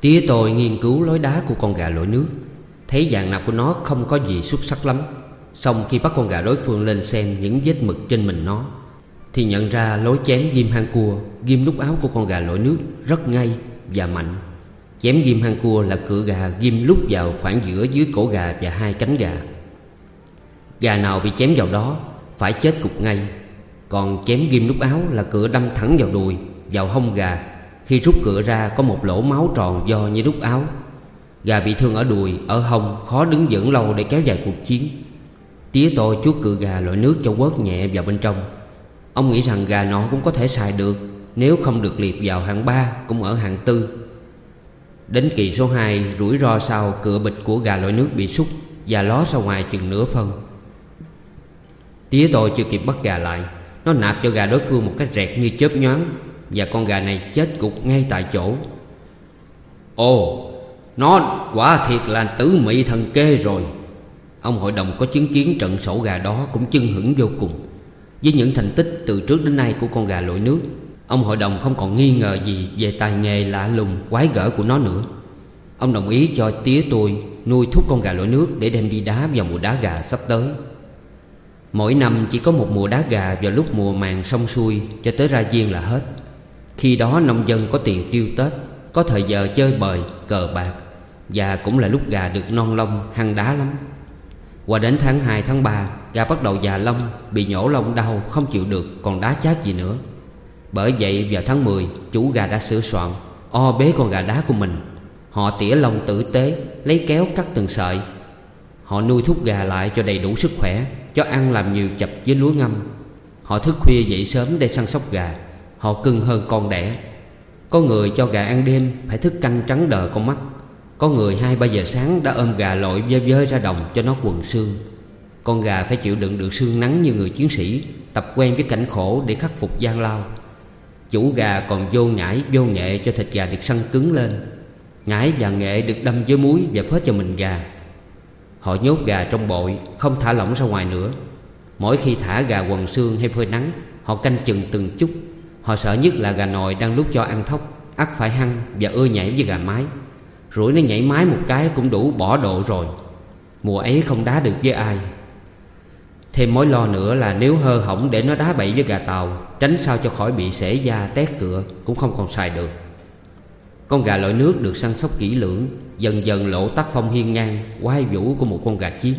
Tía tôi nghiên cứu lối đá của con gà lội nước. Thấy dạng nạp của nó không có gì xuất sắc lắm. Xong khi bắt con gà đối phương lên xem những vết mực trên mình nó Thì nhận ra lối chém ghim hang cua Ghim nút áo của con gà lội nước rất ngay và mạnh. Chém ghim hang cua là cựa gà ghim lúc vào khoảng giữa dưới cổ gà và hai cánh gà. Gà nào bị chém vào đó phải chết cục ngay. Còn chém ghim nút áo là cựa đâm thẳng vào đùi, vào hông gà khi rút cửa ra có một lỗ máu tròn do như đút áo. Gà bị thương ở đùi, ở hông Khó đứng vững lâu để kéo dài cuộc chiến. Tía tôi chuốt cự gà loại nước cho quớt nhẹ vào bên trong. Ông nghĩ rằng gà nọ cũng có thể xài được Nếu không được liệt vào hạng 3 Cũng ở hạng 4 Đến kỳ số 2 Rủi ro sau cửa bịch của gà loại nước bị xúc Và ló ra ngoài chừng nửa phân. Tía tôi chưa kịp bắt gà lại Nó nạp cho gà đối phương một cái rẹt như chớp nhoáng. Và con gà này chết cục ngay tại chỗ. Ồ, nó quả thiệt là tử mị thần kê rồi. Ông hội đồng có chứng kiến trận sổ gà đó cũng chưng hững vô cùng. Với những thành tích từ trước đến nay của con gà lội nước, Ông hội đồng không còn nghi ngờ gì về tài nghề lạ lùng, quái gở của nó nữa. Ông đồng ý cho tía tôi nuôi thúc con gà lội nước để đem đi đá vào mùa đá gà sắp tới. Mỗi năm chỉ có một mùa đá gà vào lúc mùa màng xong xuôi, cho tới ra viên là hết. Khi đó nông dân có tiền tiêu Tết Có thời giờ chơi bời, cờ bạc và cũng là lúc gà được non lông hăng đá lắm. Qua đến tháng 2 tháng 3 Gà bắt đầu già lông Bị nhổ lông đau không chịu được Còn đá chát gì nữa. Bởi vậy vào tháng 10 Chủ gà đã sửa soạn O bế con gà đá của mình. Họ tỉa lông tử tế Lấy kéo cắt từng sợi. Họ nuôi thúc gà lại cho đầy đủ sức khỏe Cho ăn làm nhiều chập với lúa ngâm. Họ thức khuya dậy sớm để săn sóc gà. Họ cưng hơn con đẻ. Có người cho gà ăn đêm, Phải thức canh trắng đờ con mắt. Có người hai ba giờ sáng đã ôm gà lội dơ dơ ra đồng cho nó quần xương. Con gà phải chịu đựng được xương nắng như người chiến sĩ, Tập quen với cảnh khổ để khắc phục gian lao. Chủ gà còn vô nhảy, vô nghệ cho thịt gà được săn cứng lên. Nhãi và nghệ được đâm với muối và phết cho mình gà. Họ nhốt gà trong bội, Không thả lỏng ra ngoài nữa. Mỗi khi thả gà quần xương hay phơi nắng, Họ canh chừng từng chút. Họ sợ nhất là gà nồi đang lúc cho ăn thóc, ắt phải hăng và ưa nhảy với gà mái. Rủi nó nhảy mái một cái cũng đủ bỏ độ rồi. Mùa ấy không đá được với ai. Thêm mối lo nữa là nếu hơ hỏng để nó đá bậy với gà tàu, Tránh sao cho khỏi bị sể da tét cửa Cũng không còn xài được. Con gà lội nước được săn sóc kỹ lưỡng, Dần dần lộ tác phong hiên ngang Quai vũ của một con gà chiến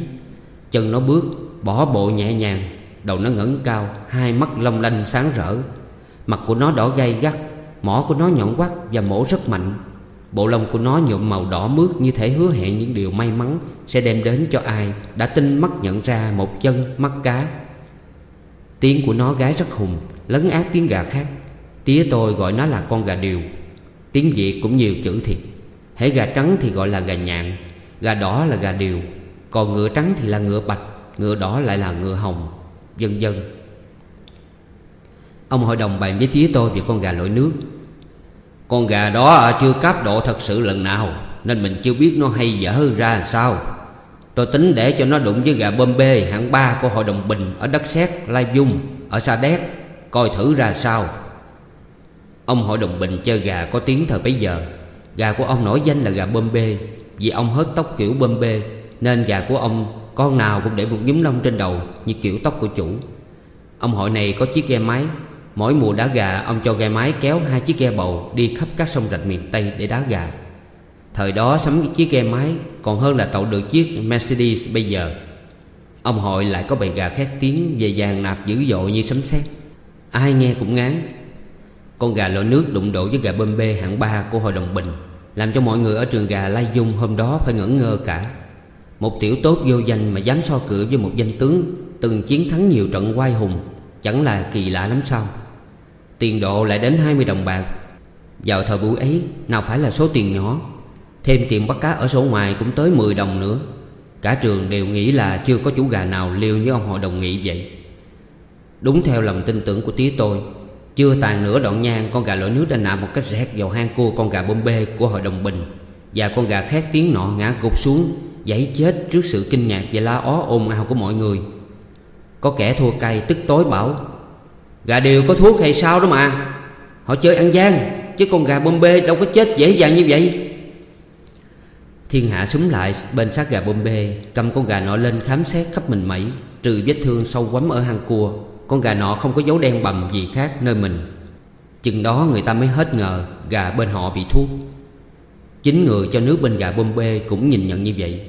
Chân nó bước Bỏ bộ nhẹ nhàng, Đầu nó ngẩng cao, Hai mắt long lanh sáng rỡ. Mặt của nó đỏ gay gắt, Mỏ của nó nhọn quắt và mổ rất mạnh. Bộ lông của nó nhuộm màu đỏ mướt như thể hứa hẹn những điều may mắn Sẽ đem đến cho ai đã tin mắt nhận ra một chân, mắt cá. Tiếng của nó gái rất hùng, Lấn át tiếng gà khác. Tía tôi gọi nó là con gà điều Tiếng Việt cũng nhiều chữ thiệt. Hễ gà trắng thì gọi là gà nhạn, Gà đỏ là gà điều Còn ngựa trắng thì là ngựa bạch, Ngựa đỏ lại là ngựa hồng. Vân vân Ông hội đồng bàn với tía tôi về con gà lội nước. Con gà đó chưa cáp độ thật sự lần nào, Nên mình chưa biết nó hay dở ra làm sao. Tôi tính để cho nó đụng với gà bơm bê hạng 3 của hội đồng Bình Ở đất xét Lai Dung, Ở Sa Đéc, Coi thử ra sao. Ông hội đồng Bình chơi gà có tiếng thời bấy giờ. Gà của ông nổi danh là gà bơm bê, Vì ông hớt tóc kiểu bơm bê, Nên gà của ông con nào cũng để một nhúm lông trên đầu Như kiểu tóc của chủ. Ông hội này có chiếc ghe máy. Mỗi mùa đá gà, ông cho ghe máy kéo hai chiếc ghe bầu Đi khắp các sông rạch miền Tây để đá gà. Thời đó sắm chiếc ghe máy Còn hơn là tậu được chiếc Mercedes bây giờ. Ông hội lại có bầy gà khét tiếng Về vàng nạp dữ dội như sấm sét. Ai nghe cũng ngán. Con gà lội nước đụng độ với gà bơm bê hạng ba của hội đồng Bình, Làm cho mọi người ở trường gà Lai Dung hôm đó phải ngẩn ngơ cả. Một tiểu tốt vô danh mà dám so cửa với một danh tướng, Từng chiến thắng nhiều trận oai hùng, Chẳng là kỳ lạ lắm sao. Tiền độ lại đến 20 đồng bạc. Vào thời buổi ấy, Nào phải là số tiền nhỏ. Thêm tiền bắt cá ở sổ ngoài cũng tới 10 đồng nữa. Cả trường đều nghĩ là chưa có chủ gà nào liều như ông hội đồng nghị vậy. Đúng theo lòng tin tưởng của tía tôi, Chưa tàn nửa đoạn nhang Con gà lội nước đã nạp một cách rét vào hang cua con gà bông bê của hội đồng bình. Và con gà khét tiếng nọ ngã gục xuống, Giấy chết trước sự kinh ngạc và la ó ồn ào của mọi người. Có kẻ thua cay, tức tối bảo Gà đều có thuốc hay sao đó mà. Họ chơi ăn gian, Chứ con gà bơm bê đâu có chết dễ dàng như vậy. Thiên hạ súng lại bên sát gà bơm bê, Cầm con gà nọ lên khám xét khắp mình mẩy Trừ vết thương sâu quắm ở hang cua. Con gà nọ không có dấu đen bầm gì khác nơi mình. Chừng đó người ta mới hết ngờ Gà bên họ bị thuốc. Chính người cho nước bên gà bơm bê Cũng nhìn nhận như vậy.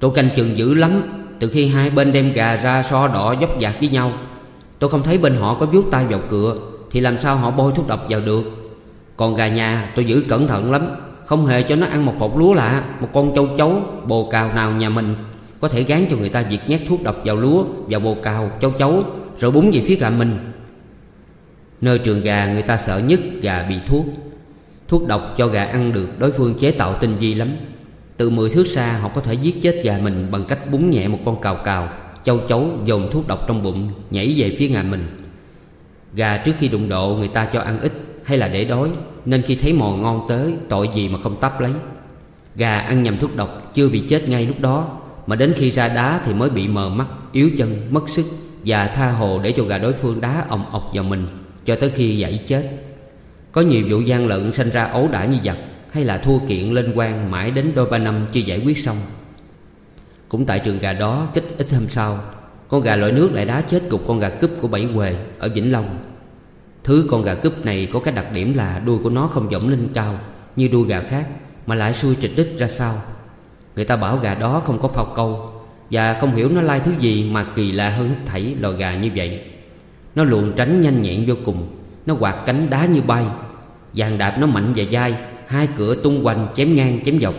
Tôi canh chừng dữ lắm, Từ khi hai bên đem gà ra so đỏ dốc dạc với nhau Tôi không thấy bên họ có vuốt tay vào cửa, Thì làm sao họ bôi thuốc độc vào được? Còn gà nhà, tôi giữ cẩn thận lắm, Không hề cho nó ăn một hộp lúa lạ, Một con châu chấu, bồ cào nào nhà mình Có thể gán cho người ta việc nhét thuốc độc vào lúa Vào bồ cào châu chấu, Rồi búng về phía gà mình. Nơi trường gà người ta sợ nhất gà bị thuốc. Thuốc độc cho gà ăn được, đối phương chế tạo tinh vi lắm. Từ 10 thước xa, họ có thể giết chết gà mình Bằng cách búng nhẹ một con cào cào. Châu chấu dồn thuốc độc trong bụng Nhảy về phía gà mình. Gà trước khi đụng độ người ta cho ăn ít Hay là để đói Nên khi thấy mồi ngon tới Tội gì mà không tắp lấy. Gà ăn nhầm thuốc độc chưa bị chết ngay lúc đó Mà đến khi ra đá thì mới bị mờ mắt Yếu chân, mất sức Và tha hồ để cho gà đối phương đá ồng ọc vào mình Cho tới khi dãy chết. Có nhiều vụ gian lận sinh ra ấu đả như giặc Hay là thua kiện lên quan mãi đến đôi ba năm chưa giải quyết xong cũng tại trường gà đó, chết ít hôm sau, Con gà loại nước lại đá chết cục con gà cúp của Bảy quề ở Vĩnh Long. Thứ con gà cúp này có cái đặc điểm là đuôi của nó không dẫm lên cao Như đuôi gà khác, Mà lại xuôi trịch đích ra sau. Người ta bảo gà đó không có phao câu, Và không hiểu nó lai thứ gì mà kỳ lạ hơn hết thảy loài gà như vậy. Nó luồn tránh nhanh nhẹn vô cùng, Nó quạt cánh đá như bay. Giàn đạp nó mạnh và dai, Hai cửa tung hoành chém ngang chém dọc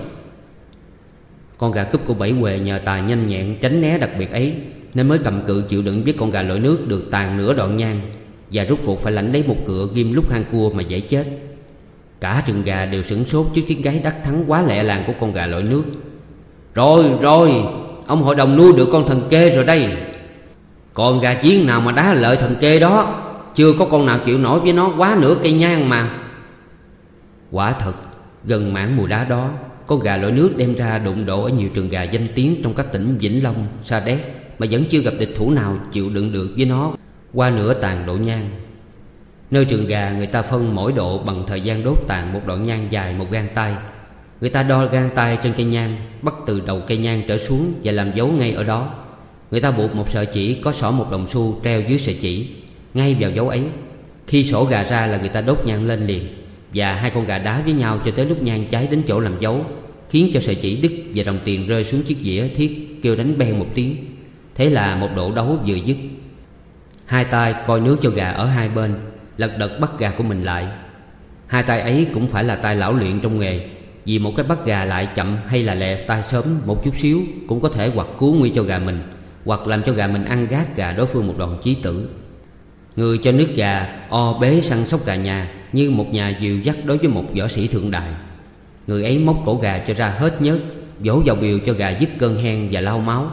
con gà cúp của Bảy Huệ nhờ tài nhanh nhẹn tránh né đặc biệt ấy, Nên mới cầm cự chịu đựng với con gà lội nước được tàn nửa đoạn nhang Và rút cuộc phải lãnh lấy một cựa ghim lúc hang cua mà dễ chết. Cả rừng gà đều sửng sốt trước tiếng gáy đắc thắng quá lẹ làng của con gà lội nước. Rồi rồi, Ông hội đồng nuôi được con thần kê rồi đây. Còn gà chiến nào mà đá lợi thần kê đó? Chưa có con nào chịu nổi với nó quá nửa cây nhang mà. Quả thật, Gần mảng mùa đá đó con gà lội nước đem ra đụng độ ở nhiều trường gà danh tiếng Trong các tỉnh Vĩnh Long, Sa Đéc Mà vẫn chưa gặp địch thủ nào chịu đựng được với nó Qua nửa tàn độ nhang. Nơi trường gà người ta phân mỗi độ bằng thời gian đốt tàn một đoạn nhang dài một gang tay. Người ta đo gang tay trên cây nhang Bắt từ đầu cây nhang trở xuống và làm dấu ngay ở đó. Người ta buộc một sợi chỉ có sỏ một đồng xu treo dưới sợi chỉ Ngay vào dấu ấy. Khi sổ gà ra là người ta đốt nhang lên liền Và hai con gà đá với nhau cho tới lúc nhang cháy đến chỗ làm dấu. Khiến cho sợi chỉ đứt và đồng tiền rơi xuống chiếc dĩa thiết Kêu đánh beng một tiếng. Thế là một độ đấu vừa dứt. Hai tay coi nước cho gà ở hai bên, Lật đật bắt gà của mình lại. Hai tay ấy cũng phải là tay lão luyện trong nghề, Vì một cái bắt gà lại chậm hay là lẹ tay sớm một chút xíu Cũng có thể hoặc cứu nguy cho gà mình, Hoặc làm cho gà mình ăn gác gà đối phương một đòn chí tử. Người cho nước gà, o bế săn sóc gà nhà Như một nhà dìu dắt đối với một võ sĩ thượng đại Người ấy móc cổ gà cho ra hết nhớt, Vỗ vào biểu cho gà dứt cơn hen và lau máu,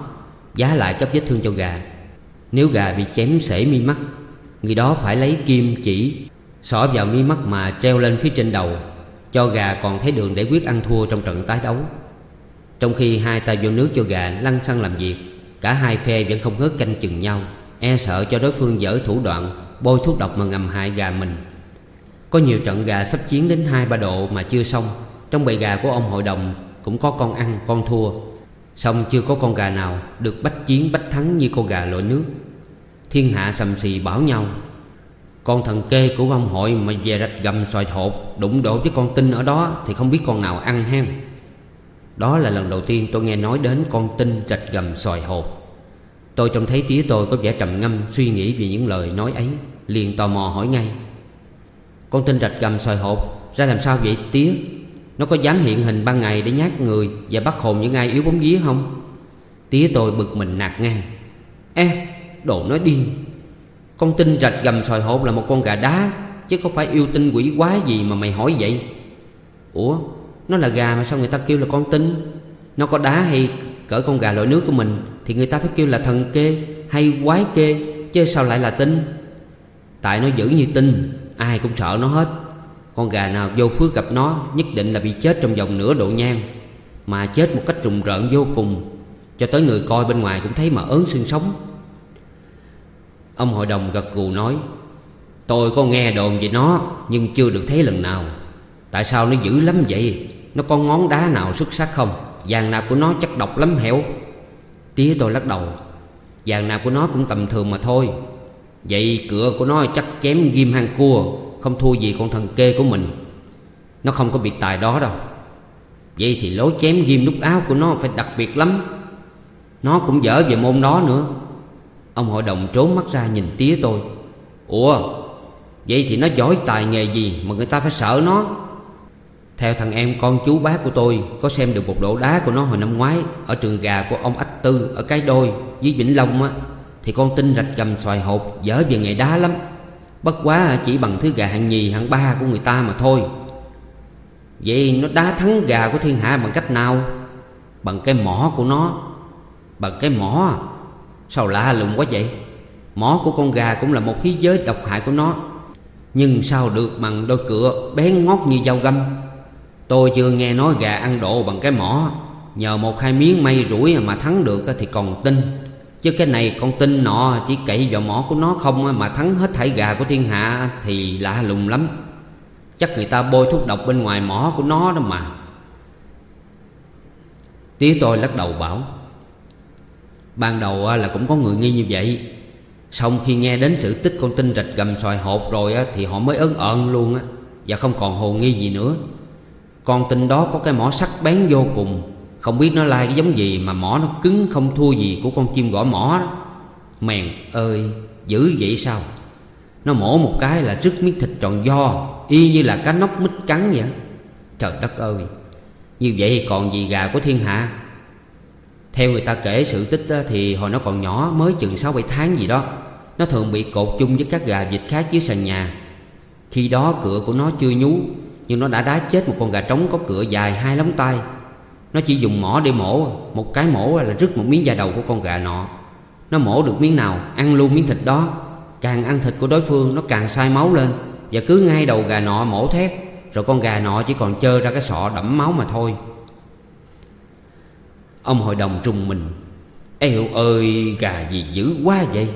Giá lại cấp vết thương cho gà. Nếu gà bị chém sể mi mắt, Người đó phải lấy kim, chỉ, Xỏ vào mi mắt mà treo lên phía trên đầu, Cho gà còn thấy đường để quyết ăn thua trong trận tái đấu. Trong khi hai tay vô nước cho gà lăn xăng làm việc, Cả hai phe vẫn không ngớt canh chừng nhau E sợ cho đối phương dở thủ đoạn, Bôi thuốc độc mà ngầm hại gà mình. Có nhiều trận gà sắp chiến đến hai ba độ mà chưa xong trong bầy gà của ông hội đồng Cũng có con ăn, con thua. Xong chưa có con gà nào Được bách chiến, bách thắng như con gà lội nước. Thiên hạ sầm xì bảo nhau, Con thần kê của ông hội mà về rạch gầm xoài thột Đụng độ với con tinh ở đó Thì không biết con nào ăn hen. Đó là lần đầu tiên tôi nghe nói đến con tinh rạch gầm xoài hột Tôi trông thấy tía tôi có vẻ trầm ngâm, Suy nghĩ về những lời nói ấy, Liền tò mò hỏi ngay, Con tinh rạch gầm xoài hột Ra làm sao vậy, tía? Nó có dám hiện hình ban ngày để nhát người Và bắt hồn những ai yếu bóng vía không? Tía tôi bực mình nạt ngang Ê, đồ nói điên. Con tin rạch gầm sòi hộp là một con gà đá, Chứ có phải yêu tinh quỷ quá gì mà mày hỏi vậy? Ủa, Nó là gà mà sao người ta kêu là con tinh Nó có đá hay cỡ con gà loại nước của mình Thì người ta phải kêu là thần kê hay quái kê, Chứ sao lại là tinh Tại nó giữ như tinh Ai cũng sợ nó hết. Con gà nào vô phước gặp nó, Nhất định là bị chết trong vòng nửa độ nhang. Mà chết một cách trùng rợn vô cùng, Cho tới người coi bên ngoài cũng thấy mà ớn xương sống. Ông hội đồng gật gù nói, Tôi có nghe đồn về nó, Nhưng chưa được thấy lần nào. Tại sao nó dữ lắm vậy? Nó có ngón đá nào xuất sắc không? Vàng nạp của nó chắc độc lắm hẻo. Tía tôi lắc đầu, Vàng nạp của nó cũng tầm thường mà thôi. Vậy cửa của nó chắc chém ghim hang cua không thua gì con thần kê của mình. Nó không có biệt tài đó đâu. Vậy thì lối chém ghim nút áo của nó phải đặc biệt lắm. Nó cũng dở về môn đó nữa. Ông hội đồng trốn mắt ra nhìn tía tôi. Ủa, Vậy thì nó giỏi tài nghề gì mà người ta phải sợ nó? Theo thằng em con chú bác của tôi, Có xem được một độ đá của nó hồi năm ngoái Ở trường gà của ông Ách Tư Ở cái đôi với Vĩnh Long á, Thì con tin rạch gầm xoài hột Dở về nghề đá lắm. Bất quá chỉ bằng thứ gà hạng nhì, hạng ba của người ta mà thôi. Vậy nó đá thắng gà của thiên hạ bằng cách nào? Bằng cái mỏ của nó. Bằng cái mỏ? Sao lạ lùng quá vậy? Mỏ của con gà cũng là một khí giới độc hại của nó. Nhưng sao được bằng đôi cửa bén ngót như dao găm? Tôi chưa nghe nói gà ăn độ bằng cái mỏ. Nhờ một hai miếng may rủi mà thắng được thì còn tin. Chứ cái này con tin nọ chỉ cậy vào mỏ của nó không Mà thắng hết thảy gà của thiên hạ thì lạ lùng lắm. Chắc người ta bôi thuốc độc bên ngoài mỏ của nó đó mà. Tía tôi lắc đầu bảo, Ban đầu là cũng có người nghi như vậy. Xong khi nghe đến sự tích con tinh rạch gầm xoài hột rồi Thì họ mới ớn ợn luôn á, Và không còn hồ nghi gì nữa. Con tinh đó có cái mỏ sắc bén vô cùng. Không biết nó lai cái giống gì Mà mỏ nó cứng không thua gì của con chim gõ mỏ đó. Mèn ơi, Dữ vậy sao? Nó mổ một cái là rứt miếng thịt tròn do Y như là cá nóc mít cắn vậy. Trời đất ơi, Như vậy còn gì gà của thiên hạ? Theo người ta kể sự tích thì hồi nó còn nhỏ, mới chừng 6-7 tháng gì đó, Nó thường bị cột chung với các gà vịt khác dưới sàn nhà. Khi đó cửa của nó chưa nhú, Nhưng nó đã đá chết một con gà trống có cửa dài hai lóng tay. Nó chỉ dùng mỏ để mổ, Một cái mổ là rứt một miếng da đầu của con gà nọ. Nó mổ được miếng nào, ăn luôn miếng thịt đó. Càng ăn thịt của đối phương, nó càng sai máu lên. Và cứ ngay đầu gà nọ mổ thét, Rồi con gà nọ chỉ còn chơ ra cái sọ đẫm máu mà thôi. Ông hội đồng trùng mình. Eo ơi, gà gì dữ quá vậy?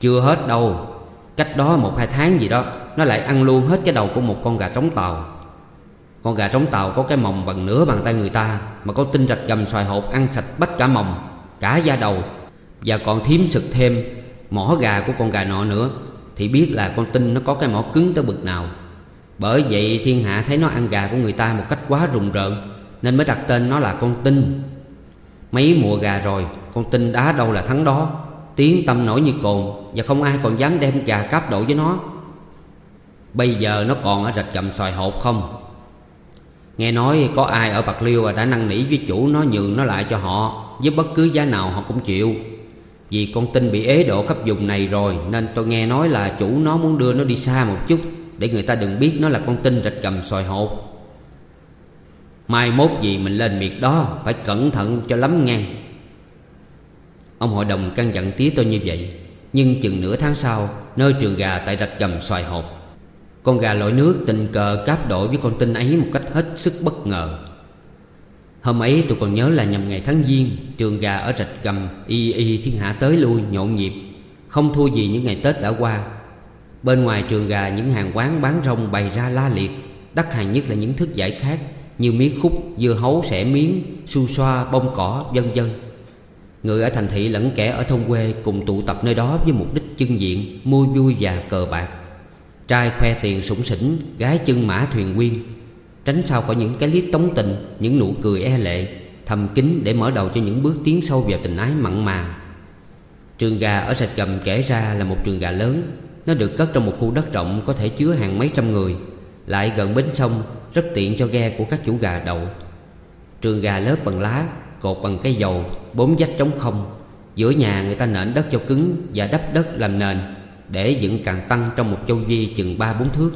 Chưa hết đâu. Cách đó một hai tháng gì đó, Nó lại ăn luôn hết cái đầu của một con gà trống tàu. Con gà trống tàu có cái mồng bằng nửa bàn tay người ta, Mà có tinh rạch gầm xoài hộp ăn sạch bách cả mồng, Cả da đầu. Và còn thiếm sực thêm Mỏ gà của con gà nọ nữa, Thì biết là con tinh nó có cái mỏ cứng tới bực nào. Bởi vậy thiên hạ thấy nó ăn gà của người ta một cách quá rùng rợn, Nên mới đặt tên nó là con tinh Mấy mùa gà rồi, Con tinh đá đâu là thắng đó. Tiếng tâm nổi như cồn, Và không ai còn dám đem gà cáp độ với nó. Bây giờ nó còn ở rạch gầm xoài hộp không? Nghe nói có ai ở Bạc Liêu đã năn nỉ với chủ nó nhường nó lại cho họ, Với bất cứ giá nào họ cũng chịu. Vì con tin bị ế độ khắp vùng này rồi, Nên tôi nghe nói là chủ nó muốn đưa nó đi xa một chút, Để người ta đừng biết nó là con tin rạch cầm sòi hột. Mai mốt gì mình lên miệt đó, Phải cẩn thận cho lắm ngang Ông hội đồng căn dặn tía tôi như vậy, Nhưng chừng nửa tháng sau, Nơi trường gà tại rạch cầm xoài hộp con gà lội nước tình cờ cáp độ với con tinh ấy Một cách hết sức bất ngờ. Hôm ấy tôi còn nhớ là nhằm ngày tháng Giêng Trường gà ở rạch gầm Y y thiên hạ tới lui nhộn nhịp Không thua gì những ngày Tết đã qua. Bên ngoài trường gà những hàng quán bán rong bày ra la liệt Đắt hàng nhất là những thức giải khác như miếng khúc, dưa hấu, sẻ miếng, su xoa, bông cỏ, vân vân. Người ở thành thị lẫn kẻ ở thôn quê cùng tụ tập nơi đó với mục đích chân diện, mua vui và cờ bạc. Trai khoe tiền sủng sỉnh, gái chân mã thuyền quyên Tránh sao khỏi những cái liếc tống tình, những nụ cười e lệ Thầm kín để mở đầu cho những bước tiến sâu vào tình ái mặn mà. Trường gà ở sạch gầm kể ra là một trường gà lớn. Nó được cất trong một khu đất rộng có thể chứa hàng mấy trăm người. Lại gần bến sông rất tiện cho ghe của các chủ gà đậu. Trường gà lớp bằng lá Cột bằng cây dầu Bốn vách trống không. Giữa nhà người ta nện đất cho cứng Và đắp đất làm nền. Để dựng càng tăng trong một châu vi chừng ba bốn thước.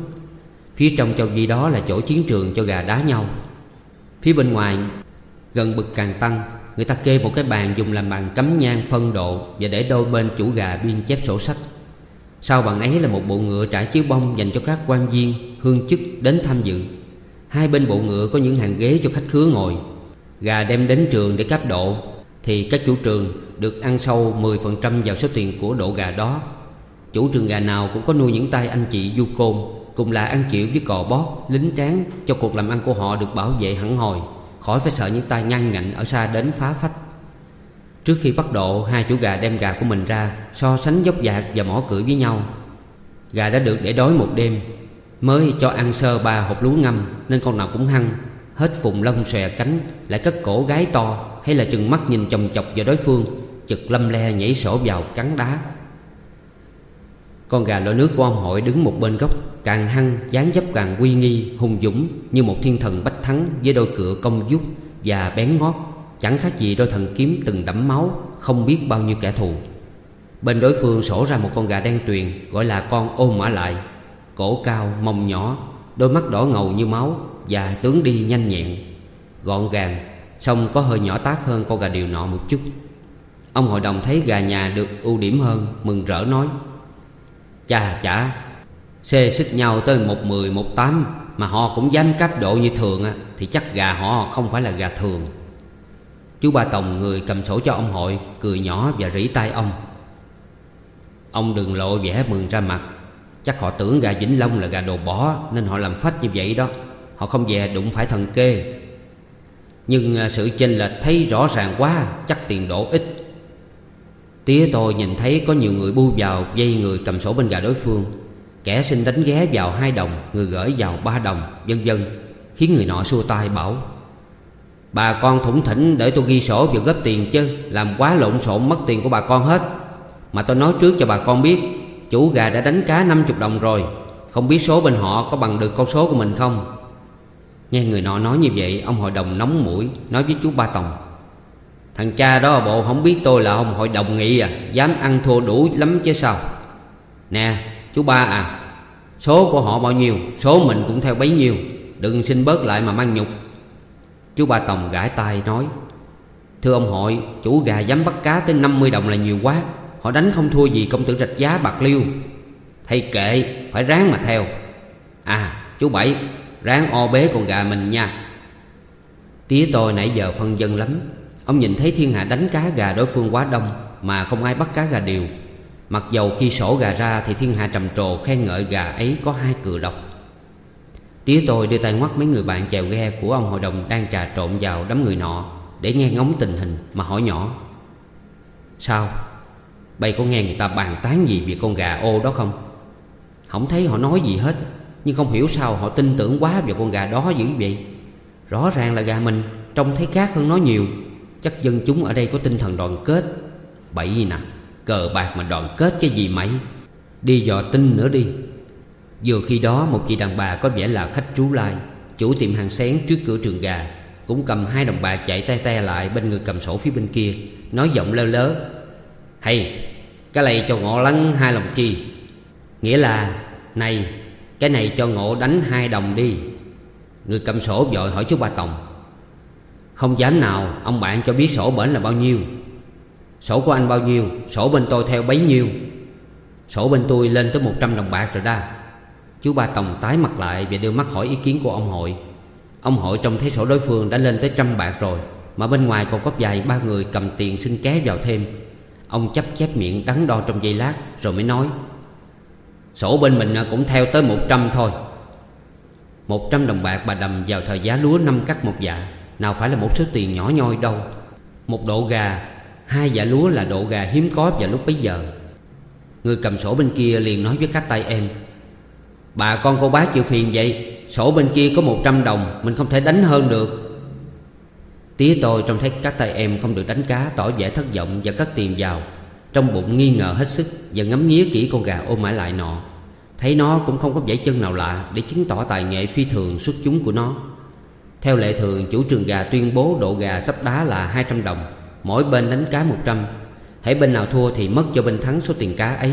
Phía trong châu vi đó là chỗ chiến trường cho gà đá nhau. Phía bên ngoài Gần bực càng tăng Người ta kê một cái bàn dùng làm bàn cắm nhang phân độ Và để đôi bên chủ gà biên chép sổ sách. Sau bàn ấy là một bộ ngựa trải chiếu bông Dành cho các quan viên, hương chức đến tham dự. Hai bên bộ ngựa có những hàng ghế cho khách khứa ngồi. Gà đem đến trường để cáp độ Thì các chủ trường được ăn sâu 10% vào số tiền của độ gà đó. Chủ trường gà nào cũng có nuôi những tay anh chị du côn Cùng là ăn chịu với cò bót, lính tráng Cho cuộc làm ăn của họ được bảo vệ hẳn hồi Khỏi phải sợ những tay ngang ngạnh ở xa đến phá phách. Trước khi bắt độ Hai chủ gà đem gà của mình ra So sánh dốc dạc và mỏ cưỡi với nhau. Gà đã được để đói một đêm Mới cho ăn sơ ba hộp lúa ngâm Nên con nào cũng hăng Hết phùng lông xòe cánh Lại cất cổ gái to Hay là chừng mắt nhìn chồng chọc vào đối phương Chực lâm le nhảy sổ vào cắn đá. Con gà lội nước của ông hội đứng một bên gốc Càng hăng, dáng dấp càng uy nghi Hùng dũng, như một thiên thần bách thắng Với đôi cửa công dút và bén ngót. Chẳng khác gì đôi thần kiếm từng đẫm máu, Không biết bao nhiêu kẻ thù. Bên đối phương sổ ra một con gà đen tuyền, Gọi là con ô mã lại. Cổ cao, mông nhỏ, Đôi mắt đỏ ngầu như máu Và tướng đi nhanh nhẹn. Gọn gàng Xong có hơi nhỏ tác hơn con gà điều nọ một chút. Ông hội đồng thấy gà nhà được ưu điểm hơn, Mừng rỡ nói Chà chả. Xê xích nhau tới một mười, một tám, Mà họ cũng dám cáp độ như thường á, Thì chắc gà họ không phải là gà thường. Chú Ba Tòng, người cầm sổ cho ông hội, Cười nhỏ và rỉ tay ông. Ông đừng lộ vẻ mừng ra mặt. Chắc họ tưởng gà Vĩnh Long là gà đồ bỏ Nên họ làm phách như vậy đó. Họ không về đụng phải thần kê. Nhưng à, sự chênh lệch thấy rõ ràng quá, Chắc tiền đổ ít. Tía tôi nhìn thấy có nhiều người bu vào, Dây người cầm sổ bên gà đối phương. Kẻ xin đánh ghé vào hai đồng, Người gửi vào ba đồng, Vân vân. Khiến người nọ xua tay bảo, Bà con thủng thỉnh để tôi ghi sổ và góp tiền chứ, Làm quá lộn xộn mất tiền của bà con hết. Mà tôi nói trước cho bà con biết, Chủ gà đã đánh cá 50 đồng rồi, Không biết số bên họ có bằng được con số của mình không? Nghe người nọ nói như vậy, Ông hội đồng nóng mũi, Nói với chú Ba Tòng Thằng cha đó bộ không biết tôi là ông hội đồng nghị à Dám ăn thua đủ lắm chứ sao? Nè, chú ba à Số của họ bao nhiêu, Số mình cũng theo bấy nhiêu, Đừng xin bớt lại mà mang nhục. Chú ba Tòng gãi tay nói, Thưa ông hội, Chủ gà dám bắt cá tới 50 đồng là nhiều quá, Họ đánh không thua gì công tử rạch giá bạc liêu. Thầy kệ, Phải ráng mà theo. À chú Bảy, Ráng o bế con gà mình nha. Tía tôi nãy giờ phân dân lắm Ông nhìn thấy thiên hạ đánh cá gà đối phương quá đông Mà không ai bắt cá gà điều Mặc dầu khi sổ gà ra Thì thiên hạ trầm trồ khen ngợi gà ấy có hai cừ độc. Tía tôi đưa tay ngoắt mấy người bạn chèo ghe Của ông hội đồng đang trà trộn vào đám người nọ Để nghe ngóng tình hình mà hỏi nhỏ. Sao? Bây có nghe người ta bàn tán gì về con gà ô đó không? Không thấy họ nói gì hết, Nhưng không hiểu sao họ tin tưởng quá vào con gà đó dữ vậy. Rõ ràng là gà mình, Trông thấy khác hơn nó nhiều. Chắc dân chúng ở đây có tinh thần đoàn kết. Bậy nè, Cờ bạc mà đoàn kết cái gì mày? Đi dò tin nữa đi. Vừa khi đó một chị đàn bà có vẻ là khách trú lai. Chủ tiệm hàng xén trước cửa trường gà, Cũng cầm hai đồng bạc chạy te te lại Bên người cầm sổ phía bên kia, Nói giọng lơ lớ. Hay, Cái này cho ngộ lắng hai lòng chi? Nghĩa là, Này, Cái này cho ngộ đánh hai đồng đi. Người cầm sổ vội hỏi chú Ba Tòng. Không dám nào Ông bạn cho biết sổ bển là bao nhiêu. Sổ của anh bao nhiêu, Sổ bên tôi theo bấy nhiêu. Sổ bên tôi lên tới 100 đồng bạc rồi đa Chú Ba Tòng tái mặt lại Và đưa mắt hỏi ý kiến của ông hội. Ông hội trông thấy sổ đối phương đã lên tới trăm bạc rồi, Mà bên ngoài còn có vài ba người cầm tiền xin ké vào thêm. Ông chấp chép miệng đắn đo trong giây lát Rồi mới nói, Sổ bên mình cũng theo tới một trăm thôi. Một trăm đồng bạc bà đầm vào thời giá lúa năm cắt một dạ. Nào phải là một số tiền nhỏ nhoi đâu. Một độ gà, Hai dạ lúa là độ gà hiếm có vào lúc bấy giờ. Người cầm sổ bên kia liền nói với các tay em, Bà con cô bác chịu phiền vậy? Sổ bên kia có một trăm đồng, Mình không thể đánh hơn được. Tía tôi trông thấy các tay em không được đánh cá, Tỏ vẻ thất vọng và cất tiền vào. Trong bụng nghi ngờ hết sức Và ngắm nghía kỹ con gà ôm mãi lại nọ. Thấy nó cũng không có vẻ chân nào lạ Để chứng tỏ tài nghệ phi thường xuất chúng của nó. Theo lệ thường, chủ trường gà tuyên bố độ gà sắp đá là 200 đồng, Mỗi bên đánh cá 100 Hãy bên nào thua thì mất cho bên thắng số tiền cá ấy.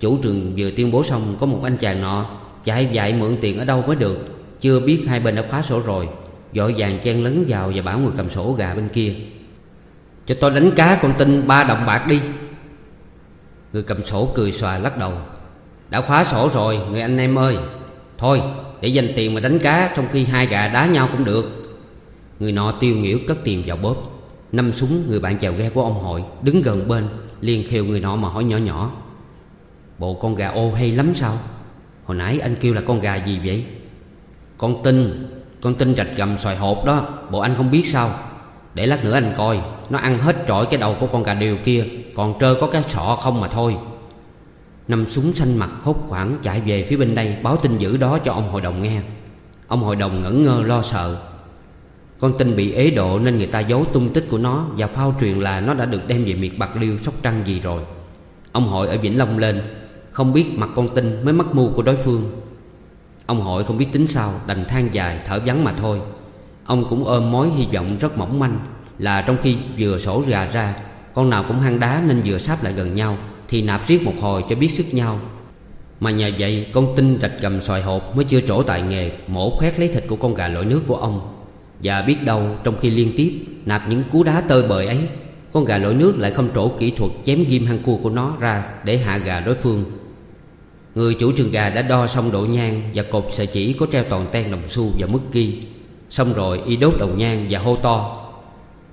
Chủ trường vừa tuyên bố xong, Có một anh chàng nọ Chạy dạy mượn tiền ở đâu mới được. Chưa biết hai bên đã khóa sổ rồi. Dội vàng chen lấn vào và bảo người cầm sổ gà bên kia. Cho tôi đánh cá, con tin ba đồng bạc đi. Người cầm sổ cười xòa lắc đầu. Đã khóa sổ rồi, người anh em ơi. Thôi để dành tiền mà đánh cá, Trong khi hai gà đá nhau cũng được. Người nọ tiêu nghỉu cất tiền vào bóp. Năm súng, người bạn chèo ghe của ông hội Đứng gần bên, liền khều người nọ mà hỏi nhỏ nhỏ. Bộ con gà ô hay lắm sao? Hồi nãy anh kêu là con gà gì vậy? Con tinh Con tinh rạch gầm xoài hộp đó. Bộ anh không biết sao. Để lát nữa anh coi, Nó ăn hết trọi cái đầu của con gà điều kia, Còn trơ có cái sọ không mà thôi. Năm súng xanh mặt hốt hoảng chạy về phía bên đây, Báo tin dữ đó cho ông hội đồng nghe. Ông hội đồng ngẩn ngơ lo sợ. Con tinh bị ế độ nên người ta giấu tung tích của nó Và phao truyền là nó đã được đem về miệt Bạc Liêu Sóc Trăng gì rồi. Ông hội ở Vĩnh Long lên, Không biết mặt con tinh mới mắc mưu của đối phương. Ông hội không biết tính sao, Đành than dài, thở vắng mà thôi. Ông cũng ôm mối hy vọng rất mỏng manh, Là trong khi vừa sổ gà ra, Con nào cũng hang đá nên vừa sáp lại gần nhau. Thì nạp riết một hồi cho biết sức nhau. Mà nhờ vậy, con tinh rạch gầm xoài hộp Mới chưa trổ tại nghề, Mổ khoét lấy thịt của con gà lội nước của ông. Và biết đâu, trong khi liên tiếp Nạp những cú đá tơi bời ấy, Con gà lội nước lại không trổ kỹ thuật Chém ghim hăng cua của nó ra Để hạ gà đối phương. Người chủ trường gà đã đo xong độ nhang Và cột sợi chỉ có treo toàn ten đồng xu và mức ghi. Xong rồi y đốt đầu nhang và hô to.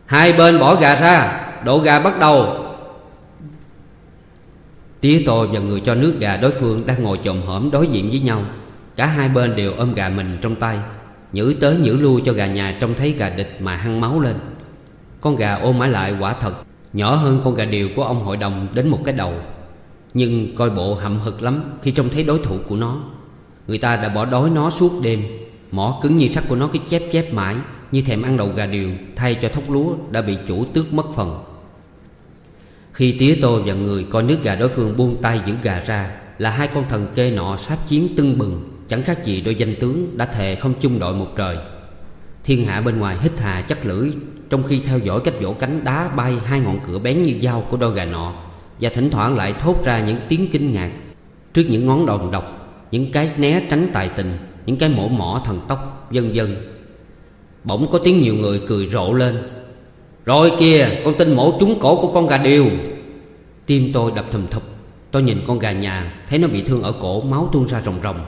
Hai bên bỏ gà ra, Độ gà bắt đầu. Tía tôi và người cho nước gà đối phương Đang ngồi chồm hổm đối diện với nhau. Cả hai bên đều ôm gà mình trong tay Nhử tới nhử lui cho gà nhà Trông thấy gà địch mà hăng máu lên. Con gà ôm mãi lại quả thật, Nhỏ hơn con gà điều của ông hội đồng Đến một cái đầu. Nhưng coi bộ hậm hực lắm Khi trông thấy đối thủ của nó. Người ta đã bỏ đói nó suốt đêm, Mỏ cứng như sắt của nó cứ chép chép mãi, Như thèm ăn đầu gà điều Thay cho thóc lúa đã bị chủ tước mất phần. Khi tía Tô và người coi nước gà đối phương buông tay giữ gà ra, Là hai con thần kê nọ sáp chiến tưng bừng. Chẳng khác gì đôi danh tướng đã thề không chung đội một trời. Thiên hạ bên ngoài hít hà chắc lưỡi, Trong khi theo dõi cách vỗ cánh đá bay hai ngọn cửa bén như dao của đôi gà nọ, Và thỉnh thoảng lại thốt ra những tiếng kinh ngạc. Trước những ngón đòn độc, Những cái né tránh tài tình, Những cái mổ mỏ thần tóc vân vân. Bỗng có tiếng nhiều người cười rộ lên. Rồi kìa con tin mổ trúng cổ của con gà điều Tim tôi đập thùm thụp. Tôi nhìn con gà nhà Thấy nó bị thương ở cổ máu tuôn ra rồng rồng,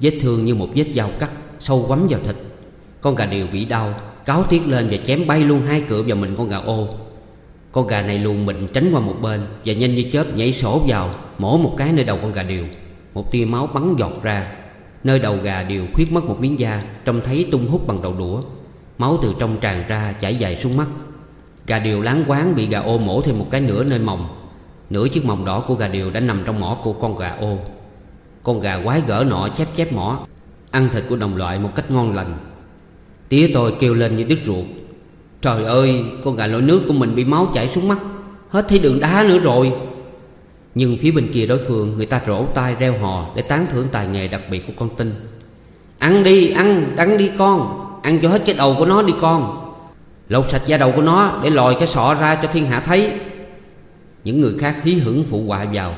Vết thương như một vết dao cắt Sâu quắm vào thịt. Con gà điều bị đau Cáo tiết lên và chém bay luôn hai cửa vào mình con gà ô. Con gà này luồn mình tránh qua một bên Và nhanh như chớp nhảy sổ vào Mổ một cái nơi đầu con gà điều Một tia máu bắn giọt ra. Nơi đầu gà điều khuyết mất một miếng da Trông thấy tung hút bằng đầu đũa. Máu từ trong tràn ra chảy dài xuống mắt. Gà điều láng quán bị gà ô mổ thêm một cái nữa nơi mồng. Nửa chiếc mồng đỏ của gà điều đã nằm trong mỏ của con gà ô. Con gà quái gỡ nọ chép chép mỏ, Ăn thịt của đồng loại một cách ngon lành. Tía tôi kêu lên như đứt ruột. Trời ơi, con gà lội nước của mình bị máu chảy xuống mắt. Hết thấy đường đá nữa rồi. Nhưng phía bên kia đối phương, Người ta rổ tay reo hò Để tán thưởng tài nghề đặc biệt của con tinh Ăn đi, ăn, đắng đi con. Ăn cho hết cái đầu của nó đi con. Lột sạch da đầu của nó Để lòi cái sọ ra cho thiên hạ thấy. Những người khác hí hửng phụ họa vào.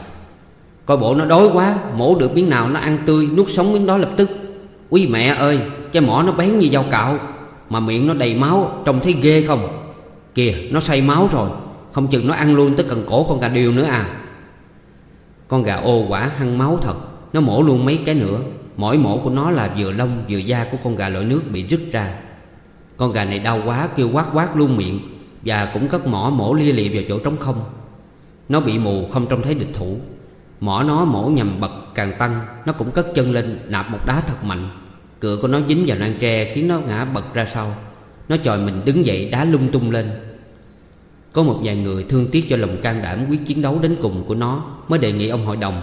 Coi bộ nó đói quá, Mổ được miếng nào nó ăn tươi, Nuốt sống miếng đó lập tức. Úi mẹ ơi, Cái mỏ nó bén như dao cạo, Mà miệng nó đầy máu, Trông thấy ghê không? Kìa, nó say máu rồi, Không chừng nó ăn luôn tới cần cổ con gà điều nữa à. Con gà ô quả hăng máu thật, Nó mổ luôn mấy cái nữa. Mỗi mổ của nó là vừa lông, vừa da của con gà lội nước bị rứt ra. Con gà này đau quá, kêu quát quát luôn miệng Và cũng cất mỏ mổ lia lịa vào chỗ trống không. Nó bị mù không trông thấy địch thủ. Mỏ nó mổ nhầm bật càng tăng, Nó cũng cất chân lên nạp một đá thật mạnh. Cựa của nó dính vào nan tre khiến nó ngã bật ra sau. Nó chòi mình đứng dậy, đá lung tung lên. Có một vài người thương tiếc cho lòng can đảm quyết chiến đấu đến cùng của nó Mới đề nghị ông hội đồng.